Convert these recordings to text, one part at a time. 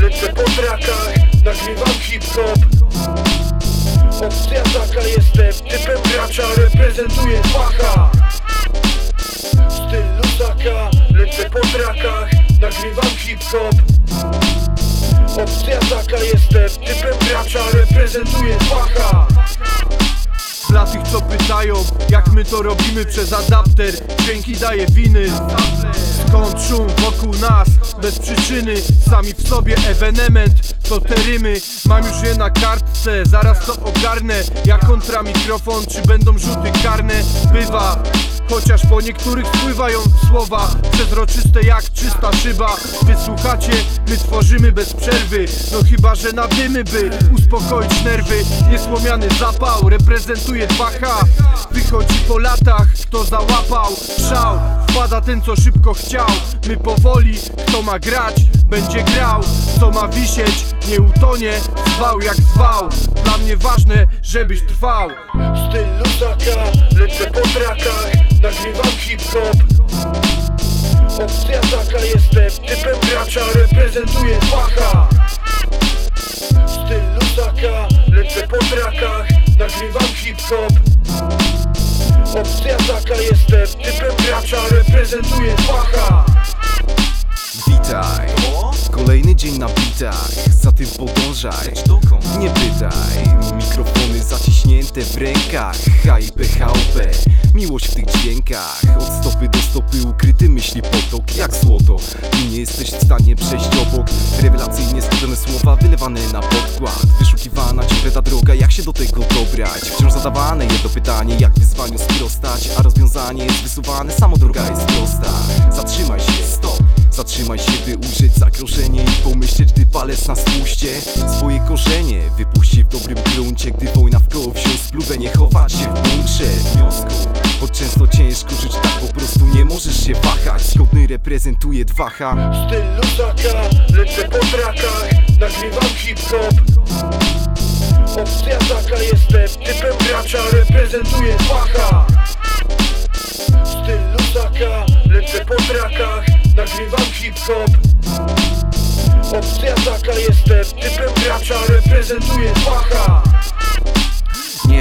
lecę po trakach hip-hop. Opcja jestem Typem gracza, reprezentuję facha. Styl luzaka, lecę po trakach Nagrywam hip-hop. Opcja jestem Typem gracza, reprezentuję facha. Dla tych co pytają, jak my to robimy przez adapter Dźwięki daje winy. Skąd szum wokół nas, bez przyczyny Sami w sobie ewenement, to te rymy. Mam już je na kartce, zaraz to ogarnę. Jak kontra mikrofon, czy będą rzuty karne? Bywa, chociaż po niektórych spływają słowa Przezroczyste jak czysta szyba. Wysłuchacie, my tworzymy bez przerwy. No chyba, że na dymy by uspokoić nerwy. Niesłomiany zapał, reprezentuje 2H Wychodzi po latach, kto załapał szał Wpada ten co szybko chciał. My powoli, kto ma grać, będzie grał. Co ma wisieć, nie utonie. Zwał jak zwał. Dla mnie ważne, żebyś trwał. Styl luzaka, lecę po trakach Nagrywam hip-hop. Opcja taka jestem. Typem gracza, reprezentuję facha. Styl luzaka, lecę po trakach. Nagrywam hip-hop. Opcja taka jestem. Typem gracza, reprezentuję facha. Witaj, kolejny dzień na bitach. Za tym podążaj, nie pytaj. Mikrofony zaciśnięte w rękach. HIP, HUP, miłość w tych dźwiękach. Od stopy do stopy ukryty myśli potok Jak złoto, i nie jesteś w stanie przejść obok. Rewelacyjnie skupione słowa wylewane na podkład. Wyszukiwana ciągle ta droga, jak się do tego dobrać? Wciąż zadawane jedno pytanie, jak wyzwaniu sprostać? A rozwiązanie jest wysuwane, samo droga jest prosta. Zatrzymaj się, stop. Zatrzymaj się, by ujrzeć zagrożenie i pomyśleć, gdy palec na spuście. Swoje korzenie wypuści w dobrym gruncie Gdy wojna w koło spluwę, nie chować się ciężko żyć tak po prostu nie możesz się wahać. Zgodny reprezentuje 2H Styl luzaka, lecę po trakach Nagrywam hip-hop. Opcja taka jestem Typem gracza, reprezentuję facha Styl luzaka, lecę po trakach Nagrywam hip-hop. Opcja taka jestem Typem gracza, reprezentuję facha Nie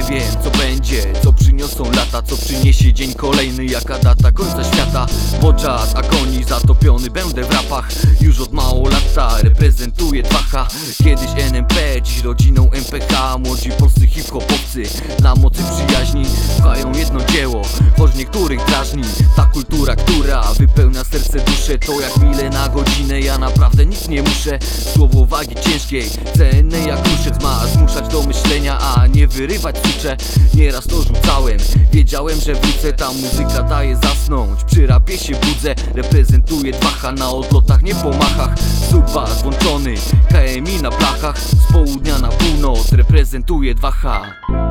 wiem co będzie, co przyniosą lata Co przyniesie dzień kolejny, jaka data końca świata. Bo czas agoni zatopiony będę w rapach Już od mało lata reprezentuję 2H Kiedyś NMP, dziś rodziną MPH Młodzi polscy hip-hopowcy. Na mocy przyjaźni Pchają jedno dzieło, choć niektórych drażni. Ta kultura, która wypełnia serce duszę To jak mile na godzinę, ja naprawdę nic nie muszę. Słowo wagi ciężkiej, cenne jak ruszec Ma zmuszać do myślenia, a nie wyrywać sucze Nieraz to rzucałem, wiedziałem, że wrócę Ta muzyka daje zasnąć, przy rapie się budzę Reprezentuję 2H na odlotach, nie po machach Suba włączony, KMI na blachach Z południa na północ reprezentuję 2H